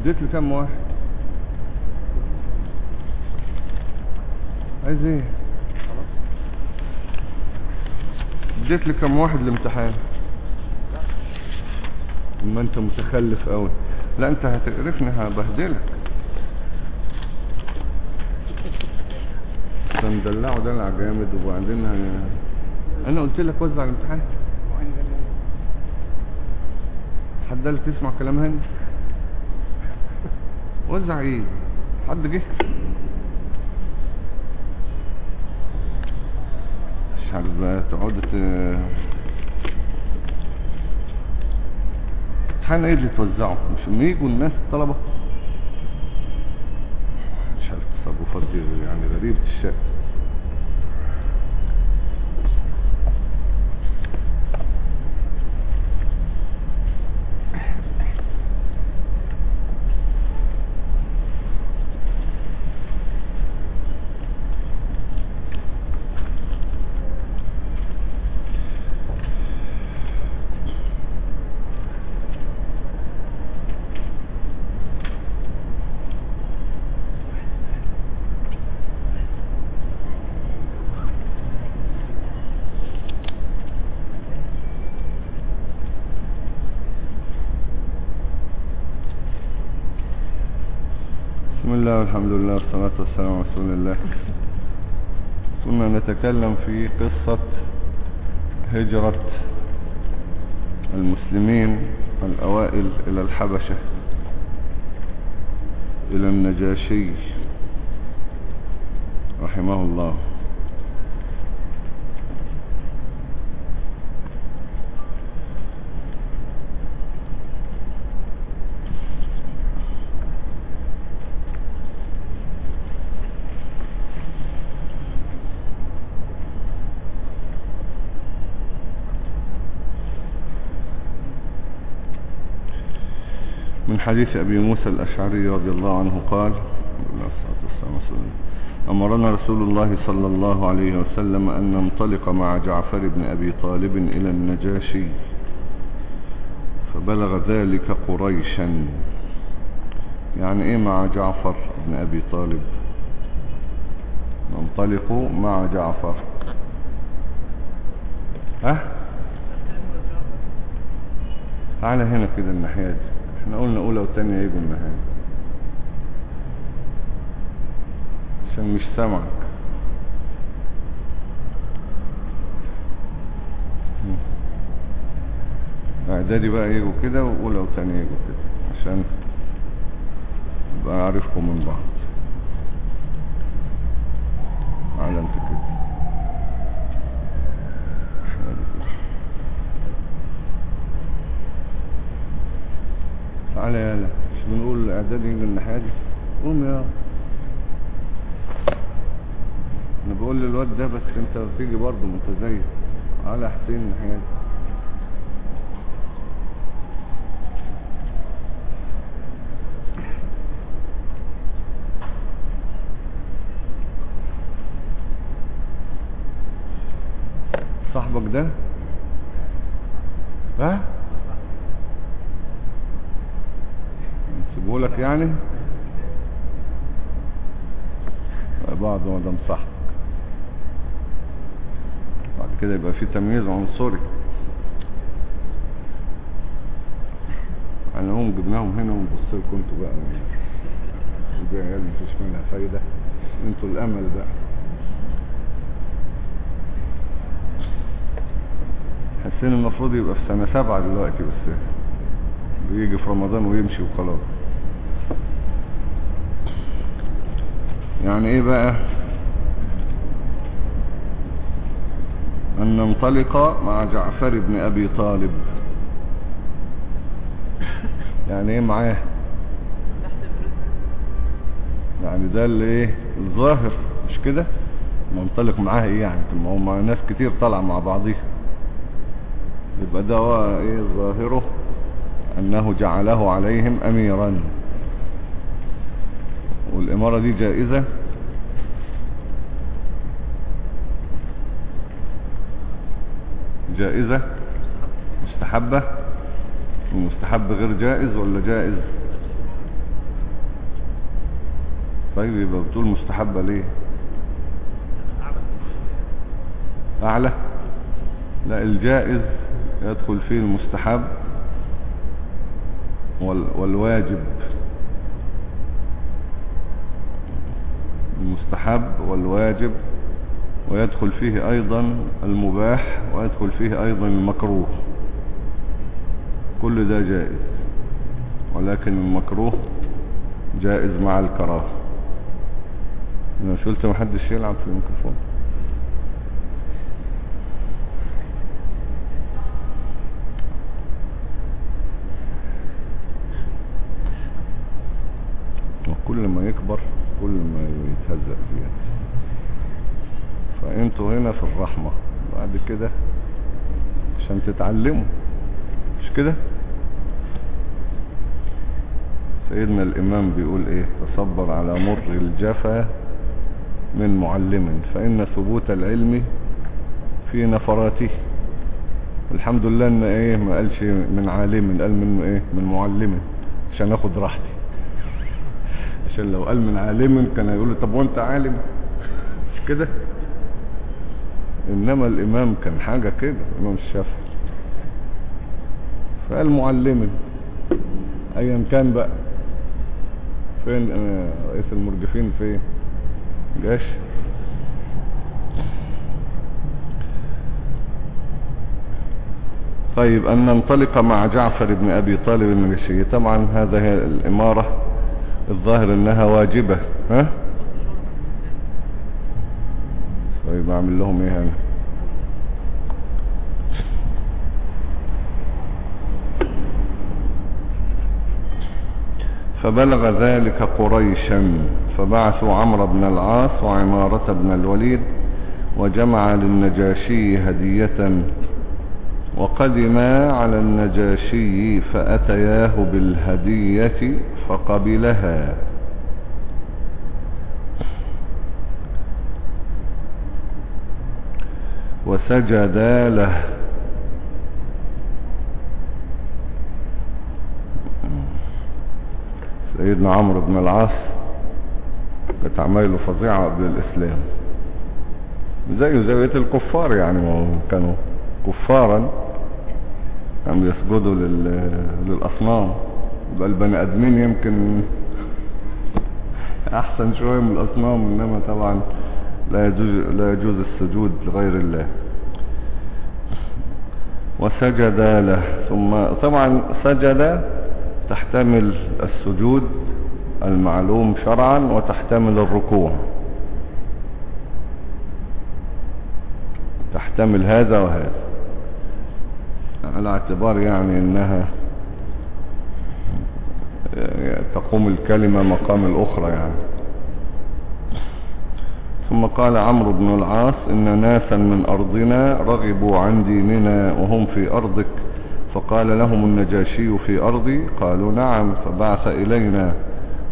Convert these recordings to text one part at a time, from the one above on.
اديت لي كام واحد؟ عايز إيه؟ اديت لي كام واحد الامتحان اما انت متخلف قوي. لا انت هتقرفني هبهدلك. ده مدلعه دلع جامد وبعدين. أنا قلت لك وزع الامتحان. حد قال تسمع كلام هاني؟ وزع إيه حد جه؟ مش عارف تقعد. امتحان إيه اللي توزعه. مش لما يجوا الناس الطلبة؟ مش عارف تصرفات يعني غريبة الشأن الله والحمد لله والصلاة والسلام على رسول الله. كنا نتكلم في قصة هجرة المسلمين الأوائل إلى الحبشة إلى النجاشي رحمه الله من حديث أبي موسى الأشعري رضي الله عنه قال أمرنا رسول الله صلى الله عليه وسلم أن ننطلق مع جعفر بن أبي طالب إلى النجاشي فبلغ ذلك قريشا. يعني إيه مع جعفر بن أبي طالب؟ ننطلق مع جعفر. ها؟ تعالى هنا كده الناحية دي. إحنا قلنا أولى وثانيه يجوا النهاية عشان مش سامعك. إعدادي بقى يجوا كده وأولى وثانيه يجوا كده عشان ابقى اعرفكم من بعض. على انت تعالى يالا. مش بنقول اعدادي من دي قوم يا أنا بقول للواد ده بس أنت بتيجي برضه متزين على حسين الناحيه دي صاحبك ده ها نسيبهولك يعني بعض ما دام صاحبك بعد كده يبقى في تمييز عنصري. أنا هم جبناهم هنا ونبص لكم أنتوا بقى. دي عيال مفيش منها فايدة؟ أنتوا الأمل بقى. حسين المفروض يبقى في سنة سبعة دلوقتي بس بيجي في رمضان ويمشي وخلاص. يعني إيه بقى؟ أن ننطلق مع جعفر بن أبي طالب. يعني إيه معاه؟ يعني ده اللي إيه؟ الظاهر مش كده؟ منطلق معاها إيه يعني؟ ما هم ناس كتير طالعة مع بعضيها. يبقى ده إيه ظاهره؟ أنه جعله عليهم اميرا. والإمارة دي جائزة؟ جائزة مستحبة؟ المستحب غير جائز ولا جائز؟ طيب يبقى بتقول مستحبة ليه؟ أعلى. لا الجائز يدخل فيه المستحب وال والواجب. المستحب والواجب ويدخل فيه أيضا المباح ويدخل فيه أيضا المكروه. كل ده جائز ولكن المكروه جائز مع الكراهة. أنا مش قلت محدش يلعب في الميكروفون وكل ما يكبر كل ما يتهزق فيها فانتوا هنا في الرحمة. بعد كده عشان تتعلموا مش كده؟ سيدنا الإمام بيقول إيه؟ تصبر على مر الجفا من معلم فإن ثبوت العلم في نفراته. الحمد لله إن إيه ما قالش من عالم قال من إيه؟ من معلم عشان آخد راحتي. عشان لو قال من عالم كان يقول طب وأنت عالم؟ مش كده؟ إنما الإمام كان حاجة كده امام الشافعي. فقال معلم ايا كان بقى فين آه، رئيس المرجفين فين؟ جاش. طيب أن ننطلق مع جعفر بن أبي طالب المجشي طبعا هذا هي الإمارة الظاهر إنها واجبة ها طيب أعمل لهم إيه هنا فبلغ ذلك قريشا فبعثوا عمرو بن العاص وعمارة بن الوليد وجمع للنجاشي هدية وقدما على النجاشي فأتياه بالهدية فقبلها. وسجدا له. سيدنا عمرو بن العاص كانت فظيعة قبل الإسلام. زيه زي الكفار يعني ما كانوا كفارا كانوا يسجدوا لل... للأصنام. يبقى البني آدمين يمكن أحسن شوية من الأصنام إنما طبعا لا يجوز, لا يجوز السجود لغير الله. وسجد له. ثم طبعا سجد تحتمل السجود المعلوم شرعا وتحتمل الركوع. تحتمل هذا وهذا. على اعتبار يعني إنها تقوم الكلمة مقام الأخرى يعني. ثم قال عمرو بن العاص إن ناسا من أرضنا رغبوا عن ديننا وهم في أرضك. فقال لهم النجاشي في أرضي قالوا نعم فبعث إلينا.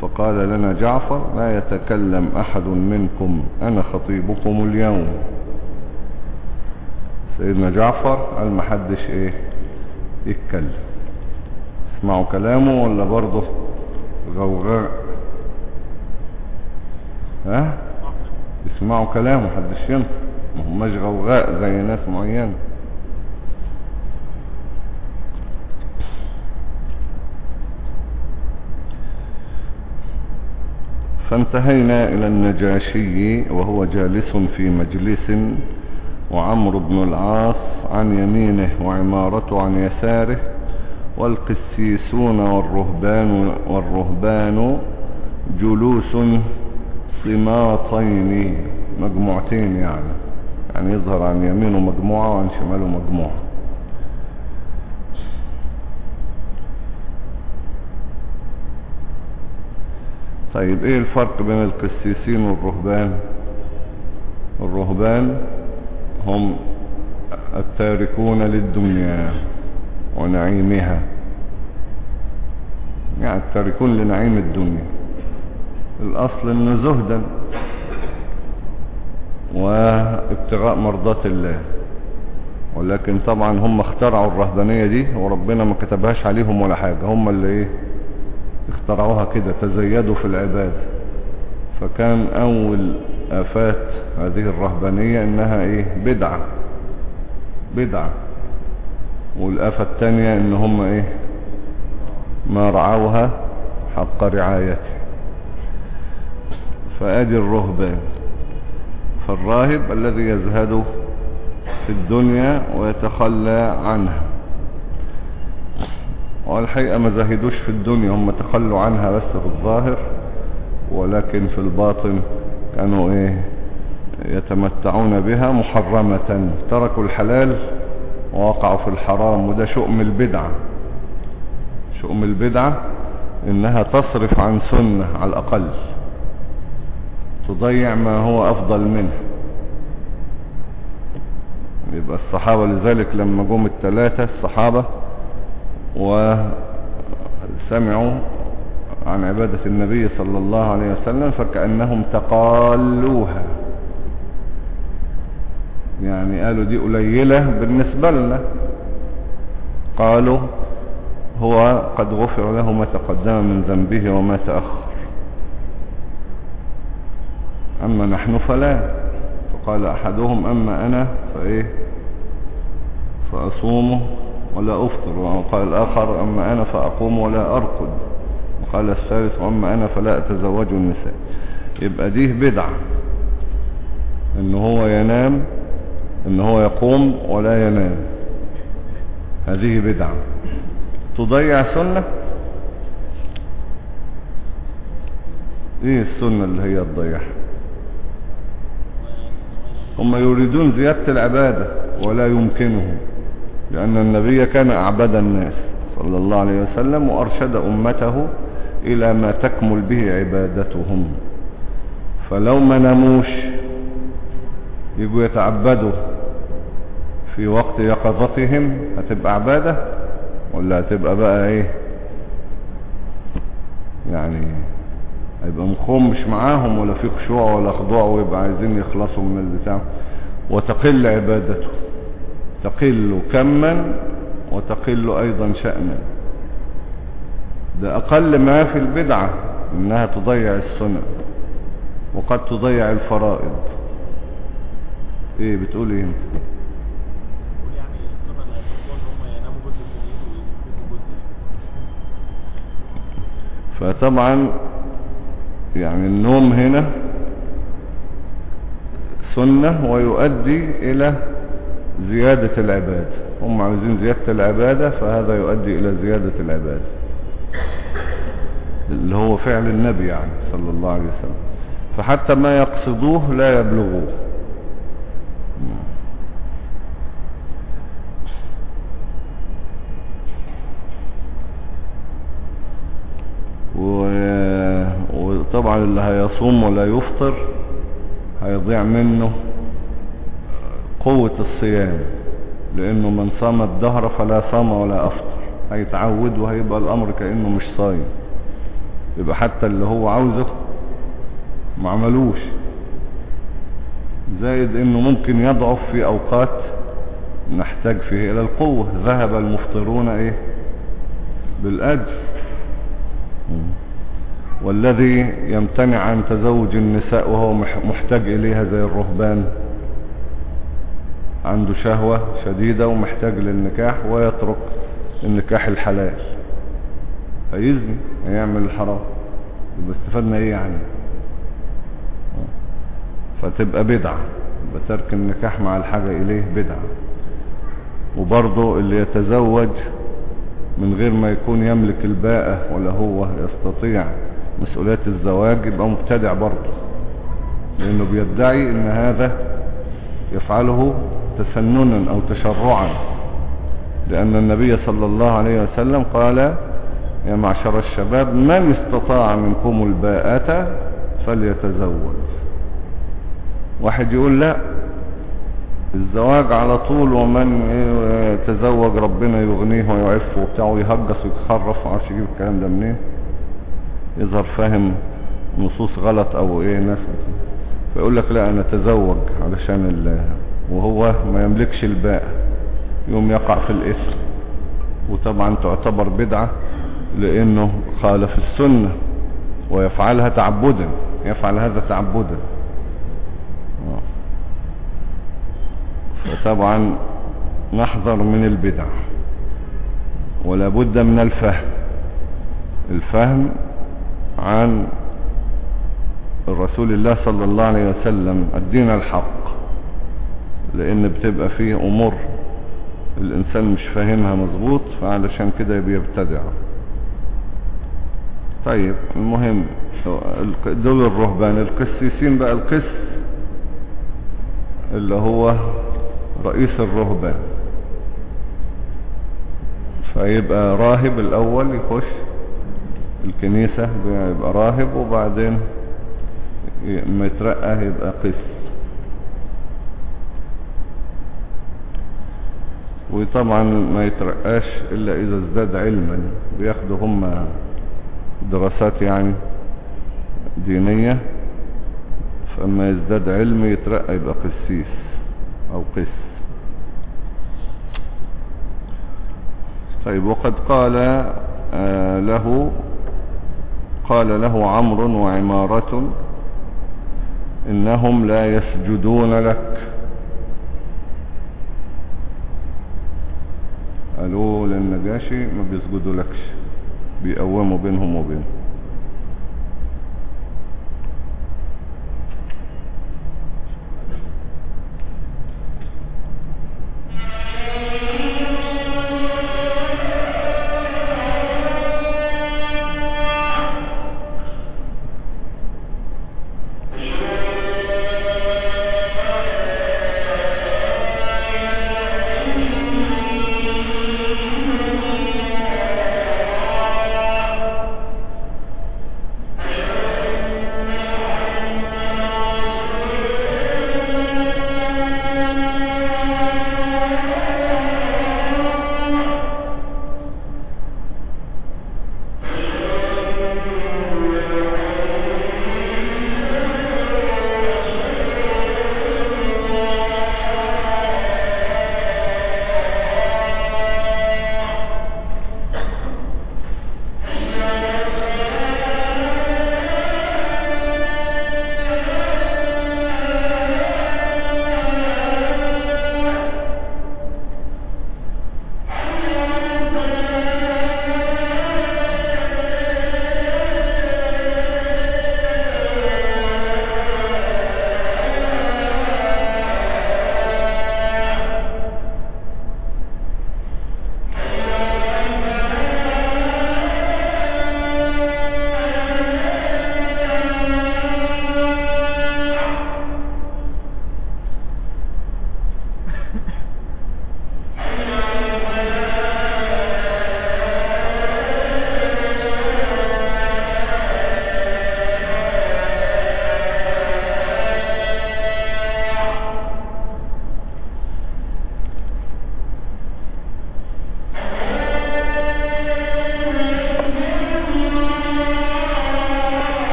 فقال لنا جعفر لا يتكلم أحد منكم أنا خطيبكم اليوم. سيدنا جعفر قال ما حدش إيه يتكلم. اسمعوا كلامه ولا برضه غوغاء؟ ها؟ يسمعوا كلامه محدش ينطق. ما هماش غوغاء زي ناس معينة. فانتهينا إلى النجاشي وهو جالس في مجلس وعمرو بن العاص عن يمينه وعمارته عن يساره والقسيسون والرهبان والرهبان جلوس صماطين مجموعتين يعني. يعني يظهر عن يمينه مجموعة وعن شماله مجموعة. طيب إيه الفرق بين القسيسين والرهبان؟ الرهبان هم التاركون للدنيا ونعيمها. يعني التاركون لنعيم الدنيا الأصل أنه زهدا وابتغاء مرضات الله. ولكن طبعا هم اخترعوا الرهبانية دي وربنا ما كتبهاش عليهم ولا حاجة. هم اللي إيه؟ اخترعوها كده تزيدوا في العبادة فكان أول آفات هذه الرهبانية إنها إيه؟ بدعة. بدعة. والآفة التانية إن هم إيه؟ ما رعوها حق رعايته. فأدي الرهبان فالراهب الذي يزهد في الدنيا ويتخلى عنها. والحقيقة ما زهدوش في الدنيا هم تخلوا عنها بس في الظاهر ولكن في الباطن كانوا إيه يتمتعون بها محرمة. تركوا الحلال ووقعوا في الحرام وده شؤم البدعة شؤم البدعة إنها تصرف عن سنة على الأقل. تضيع ما هو أفضل منه. يبقى الصحابة لذلك لما جم الثلاثة الصحابة وسمعوا عن عبادة النبي صلى الله عليه وسلم فكأنهم تقالوها. يعني قالوا دي قليلة بالنسبة لنا. قالوا هو قد غفر له ما تقدم من ذنبه وما تأخر. أما نحن فلا. فقال أحدهم أما أنا فإيه؟ فأصوم ولا أفطر. وقال الآخر أما أنا فأقوم ولا أرقد. وقال الثالث أما أنا فلا أتزوج النساء. يبقى ديه بدعة. إن هو ينام إن هو يقوم ولا ينام. هذه بدعة. تضيع سنة إيه السنة اللي هي تضيعها؟ هم يريدون زيادة العبادة ولا يمكنهم لأن النبي كان أعبد الناس صلى الله عليه وسلم وأرشد أمته إلى ما تكمل به عبادتهم. فلو ما نموش يجوا يتعبدوا في وقت يقظتهم هتبقى عبادة ولا هتبقى بقى إيه؟ يعني هيبقى مخهم مش معاهم ولا في خشوع ولا خضوع ويبقى عايزين يخلصوا من البتاع. وتقل عبادته. تقل كما وتقل أيضا شأنا. ده أقل ما في البدعة إنها تضيع السنة وقد تضيع الفرائض. إيه بتقول إيه؟ انت فطبعا يعني النوم هنا سنة ويؤدي إلى زيادة العبادة هم عاوزين زيادة العبادة فهذا يؤدي إلى زيادة العبادة اللي هو فعل النبي يعني صلى الله عليه وسلم. فحتى ما يقصدوه لا يبلغوه وطبعا هيصوم ولا يفطر هيضيع منه قوة الصيام لأنه من صام الدهر فلا صام ولا أفطر هيتعود وهيبقى الأمر كأنه مش صايم. يبقى حتى اللي هو عاوزه ما عملوش. زائد إنه ممكن يضعف في أوقات نحتاج فيه إلى القوة. ذهب المفطرون إيه؟ بالأجر. والذي يمتنع عن تزوج النساء وهو محتاج اليها زي الرهبان. عنده شهوة شديدة ومحتاج للنكاح ويترك النكاح الحلال. هيزني هيعمل الحرام. يبقى استفدنا إيه يعني؟ فتبقى بدعة. يبقى ترك النكاح مع الحاجة إليه بدعة. وبرضه اللي يتزوج من غير ما يكون يملك الباءة ولا هو يستطيع مسؤوليات الزواج يبقى مبتدع برضه. لأنه بيدعي إن هذا يفعله تسننا أو تشرعا. لأن النبي صلى الله عليه وسلم قال يا معشر الشباب من استطاع منكم الباءة فليتزوج. واحد يقول لا الزواج على طول ومن يتزوج ربنا يغنيه ويعفه وبتاعه ويهجس ويتخرف وعارف يجيب الكلام ده منين؟ يظهر فاهم نصوص غلط أو إيه ناس فيقول لك لا أنا اتزوج علشان الله وهو ما يملكش الباء يوم يقع في الاسم وطبعا تعتبر بدعة لأنه خالف السنة ويفعلها تعبدا يفعل هذا تعبدا. فطبعا نحذر من البدع ولا بد من الفهم. الفهم عن الرسول الله صلى الله عليه وسلم الدين الحق لأن بتبقى فيه أمور الإنسان مش فاهمها مظبوط فعلشان كده بيبتدع. طيب المهم دول الرهبان. القسيسين بقى القس اللي هو رئيس الرهبان. فيبقى راهب الأول يخش الكنيسة يبقى راهب وبعدين ما يترقى يبقى قس. وطبعا ما يترقاش إلا إذا ازداد علما بياخدوا هم دراسات يعني دينية فأما يزداد علم يترقى يبقى قسيس أو قس. طيب وقد قال آه له قال له عمرو وعمارة إنهم لا يسجدون لك. قالوا للنجاشي ما بيسجدوا لكش بيقوموا بينهم وبينه.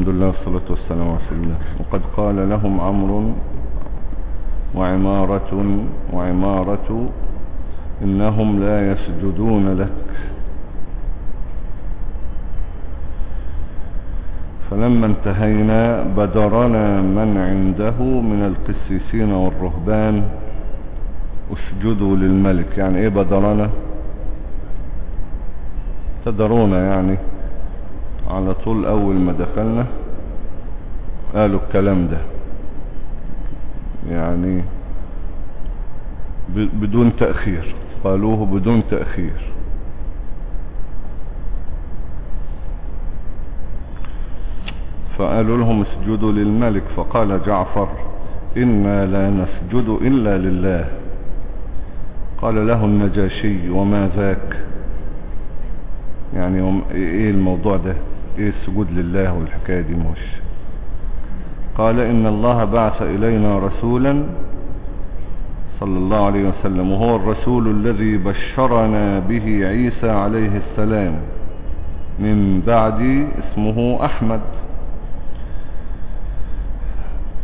الحمد لله والصلاة والسلام على رسول الله. وقد قال لهم عمرو وعمارة وعمارة إنهم لا يسجدون لك. فلما انتهينا بدرنا من عنده من القسيسين والرهبان. أسجدوا للملك. يعني إيه بدرنا؟ تدرونا يعني. على طول أول ما دخلنا قالوا الكلام ده. يعني بدون تأخير. قالوه بدون تأخير. فقالوا لهم اسجدوا للملك فقال جعفر إنا لا نسجد إلا لله. قال له النجاشي وما ذاك؟ يعني إيه الموضوع ده؟ إيه السجود لله والحكاية دي مش قال إن الله بعث إلينا رسولا صلى الله عليه وسلم وهو الرسول الذي بشرنا به عيسى عليه السلام. من بعد اسمه أحمد.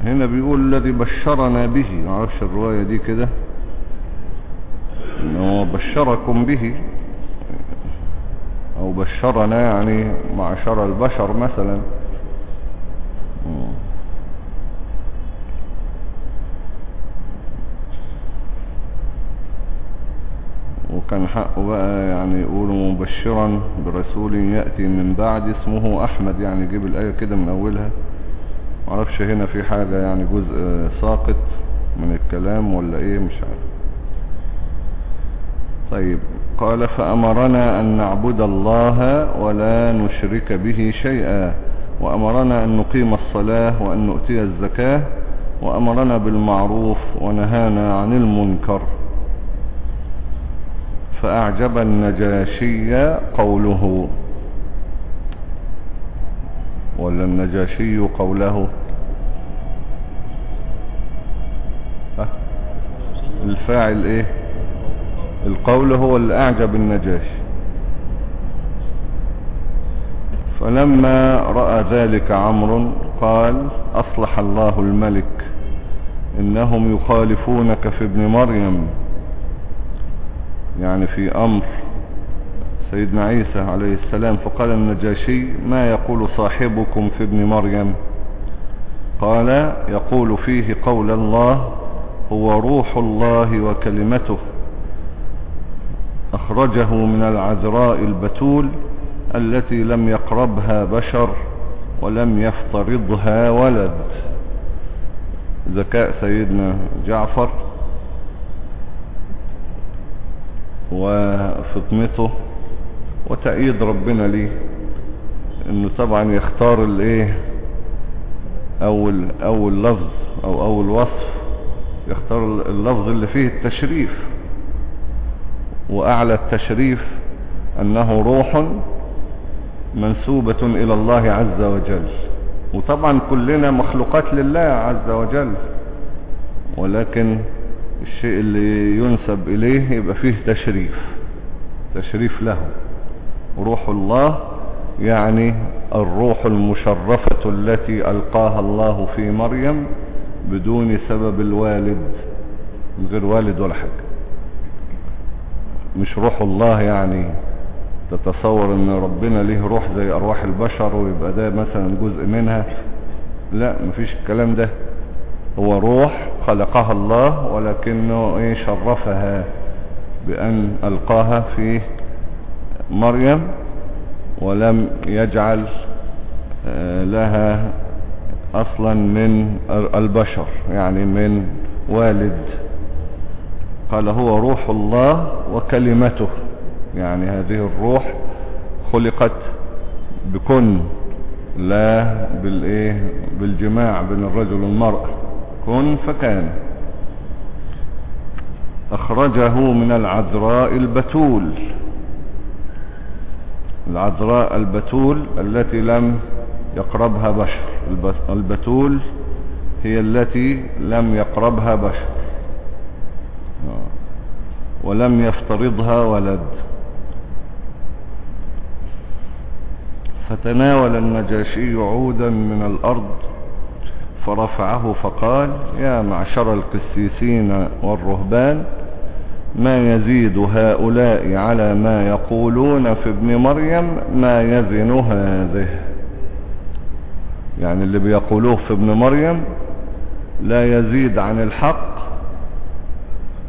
هنا بيقول الذي بشرنا به معرفش الرواية دي كده؟ إنه بشركم به. أو بشرنا يعني معشر البشر مثلا. وكان حقه بقى يعني يقولوا مبشرا برسول يأتي من بعد اسمه أحمد يعني يجيب الآية كده من أولها. معرفش هنا في حاجة يعني جزء ساقط من الكلام ولا إيه مش عارف. طيب قال فأمرنا أن نعبد الله ولا نشرك به شيئا. وأمرنا أن نقيم الصلاة وأن نؤتي الزكاة. وأمرنا بالمعروف ونهانا عن المنكر. فأعجب النجاشي قوله. ولا النجاشي قوله. الفاعل إيه؟ القول هو اللي اعجب النجاشي فلما رأى ذلك عمرو قال أصلح الله الملك إنهم يخالفونك في ابن مريم. يعني في أمر سيدنا عيسى عليه السلام فقال النجاشي ما يقول صاحبكم في ابن مريم؟ قال يقول فيه قول الله هو روح الله وكلمته. أخرجه من العذراء البتول التي لم يقربها بشر ولم يفترضها ولد. ذكاء سيدنا جعفر وفطنته وتأييد ربنا ليه إنه طبعا يختار الإيه؟ أول أول لفظ أو أول وصف يختار اللفظ اللي فيه التشريف. وأعلى التشريف أنه روح منسوبة إلى الله عز وجل. وطبعا كلنا مخلوقات لله عز وجل. ولكن الشيء اللي ينسب إليه يبقى فيه تشريف تشريف له. روح الله يعني الروح المشرفة التي ألقاها الله في مريم بدون سبب الوالد من غير والد ولا حاجة. مش روح الله يعني تتصور إن ربنا ليه روح زي أرواح البشر ويبقى ده مثلا جزء منها؟ لا مفيش الكلام ده. هو روح خلقها الله ولكنه إيه شرفها بأن ألقاها في مريم ولم يجعل لها أصلا من البشر يعني من والد قال هو روح الله وكلمته. يعني هذه الروح خلقت بكن لا بالإيه؟ بالجماع بين الرجل والمرأة كن فكان. أخرجه من العذراء البتول. العذراء البتول التي لم يقربها بشر. البتول هي التي لم يقربها بشر. ولم يفترضها ولد. فتناول النجاشي عودا من الأرض فرفعه فقال يا معشر القسيسين والرهبان ما يزيد هؤلاء على ما يقولون في ابن مريم ما يزن هذه. يعني اللي بيقولوه في ابن مريم لا يزيد عن الحق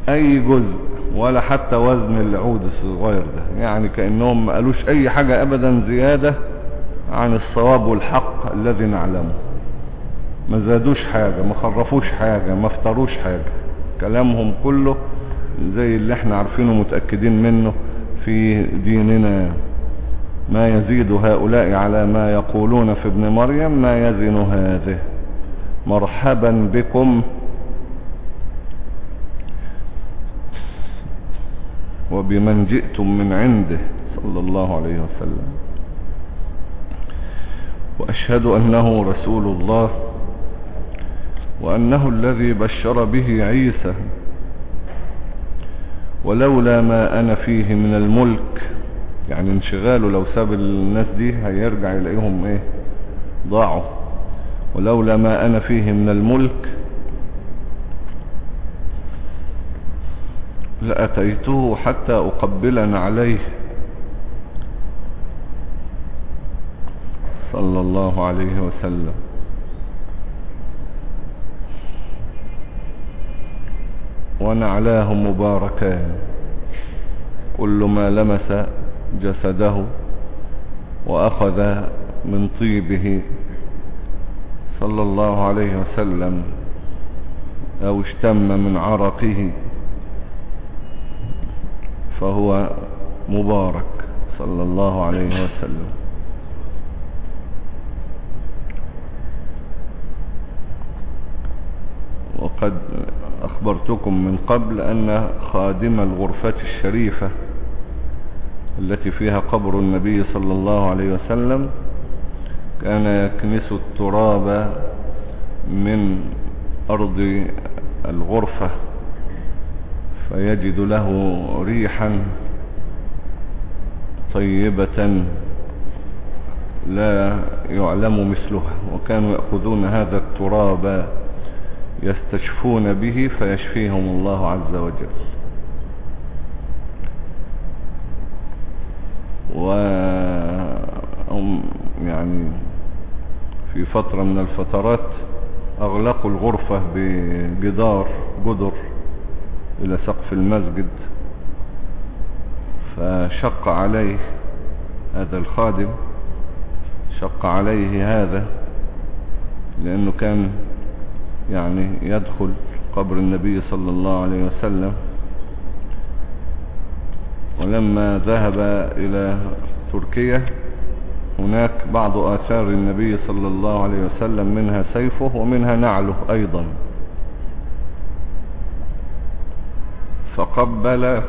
أي جزء. ولا حتى وزن العود الصغير ده. يعني كأنهم ما قالوش أي حاجة ابدا زيادة عن الصواب والحق الذي نعلمه. ما زادوش حاجة ما خرفوش حاجة ما افتروش حاجة. كلامهم كله زي اللي إحنا عارفينه متأكدين منه في ديننا. ما يزيد هؤلاء على ما يقولون في ابن مريم ما يزن هذه. مرحبا بكم وبمن جئتم من عنده صلى الله عليه وسلم. وأشهد أنه رسول الله وأنه الذي بشر به عيسى. ولولا ما أنا فيه من الملك يعني انشغاله لو ساب الناس دي هيرجع يلاقيهم إيه؟ ضاعوا. ولولا ما أنا فيه من الملك لأتيته حتى أقبلنا عليه. صلى الله عليه وسلم. ونعلاه مباركان. كل ما لمس جسده وأخذ من طيبه. صلى الله عليه وسلم. أو اشتم من عرقه. فهو مبارك صلى الله عليه وسلم. وقد أخبرتكم من قبل أن خادم الغرفة الشريفة التي فيها قبر النبي صلى الله عليه وسلم كان يكنس التراب من أرض الغرفة. فيجد له ريحا طيبة لا يعلم مثلها وكانوا يأخذون هذا التراب يستشفون به فيشفيهم الله عز وجل. وهم يعني في فترة من الفترات أغلقوا الغرفة بجدار جدر. إلى سقف المسجد فشق عليه هذا الخادم شق عليه هذا لأنه كان يعني يدخل قبر النبي صلى الله عليه وسلم. ولما ذهب إلى تركيا هناك بعض آثار النبي صلى الله عليه وسلم منها سيفه ومنها نعله أيضا. فقبل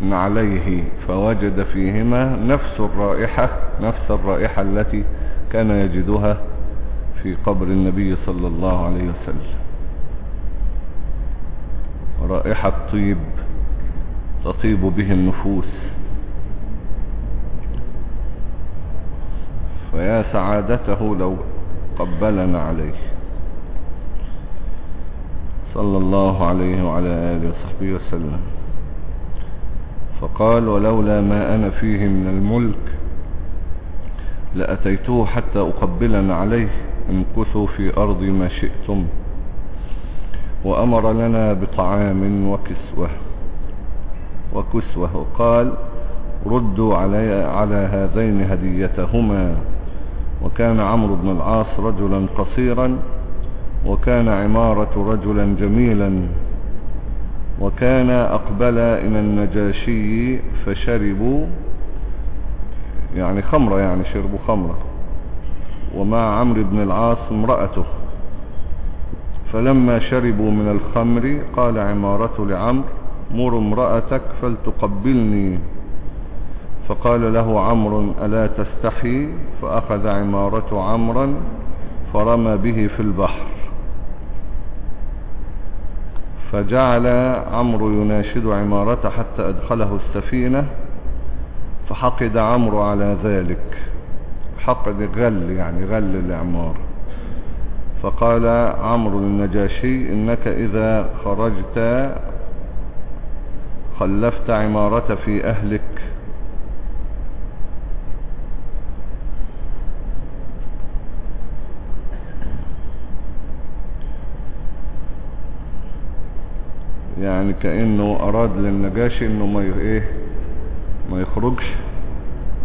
نعليه فوجد فيهما نفس الرائحة نفس الرائحة التي كان يجدها في قبر النبي صلى الله عليه وسلم. رائحة طيب تطيب به النفوس. فيا سعادته لو قبلنا عليه. صلى الله عليه وعلى آله وصحبه وسلم. فقال ولولا ما أنا فيه من الملك لأتيته حتى أقبلنا عليه امكثوا في أرض ما شئتم وأمر لنا بطعام وكسوة. وكسوة وقال ردوا علي على هذين هديتهما. وكان عمرو بن العاص رجلا قصيرا وكان عمارة رجلا جميلا وكان أقبل إلى النجاشي فشربوا يعني خمرة يعني شربوا خمرة. ومع عمرو بن العاص امرأته. فلما شربوا من الخمر قال عمارة لعمر مر امرأتك فلتقبلني. فقال له عمرو ألا تستحي؟ فأخذ عمارة عمرا فرمى به في البحر. فجعل عمرو يناشد عمارة حتى أدخله السفينة فحقد عمرو على ذلك. حقد غل يعني غل الإعمار فقال عمرو النجاشي إنك إذا خرجت خلفت عمارة في أهلك يعني كأنه أراد للنجاشي إنه ما إيه ما يخرجش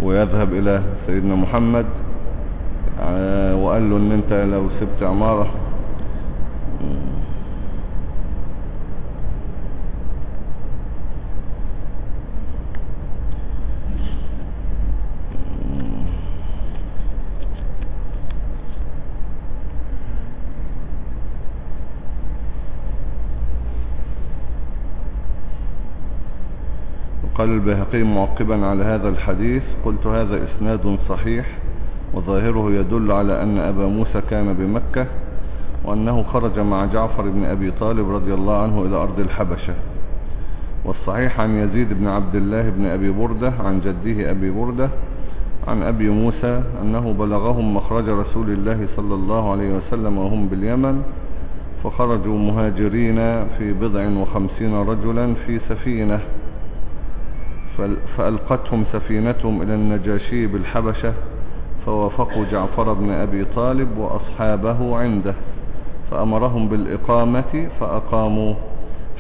ويذهب إلى سيدنا محمد آه، وقال له إن أنت لو سبت عمارة قال البهقي معقبا على هذا الحديث قلت هذا إسناد صحيح وظاهره يدل على أن أبا موسى كان بمكة وأنه خرج مع جعفر بن أبي طالب رضي الله عنه إلى أرض الحبشة. والصحيح عن يزيد بن عبد الله بن أبي بردة عن جده أبي بردة عن أبي موسى أنه بلغهم مخرج رسول الله صلى الله عليه وسلم وهم باليمن فخرجوا مهاجرين في بضع وخمسين رجلا في سفينة. فألقتهم سفينتهم إلى النجاشي بالحبشة فوافقوا جعفر بن أبي طالب وأصحابه عنده فأمرهم بالإقامة فأقاموا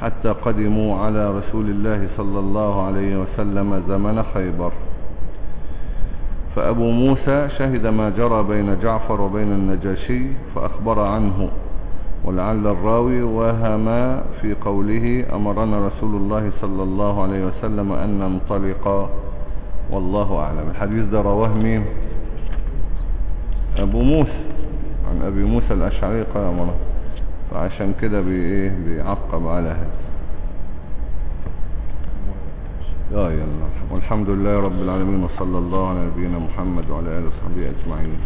حتى قدموا على رسول الله صلى الله عليه وسلم زمن خيبر. فأبو موسى شهد ما جرى بين جعفر وبين النجاشي فأخبر عنه ولعل الراوي وهم في قوله أمرنا رسول الله صلى الله عليه وسلم أن ننطلق. والله أعلم. الحديث ده رواه مين؟ أبو موسى. عن أبي موسى الأشعري قال أمره فعشان كده بإيه بيعقب على هذا. يا يلا والحمد لله رب العالمين وصلى الله على نبينا محمد وعلى آله وصحبه أجمعين.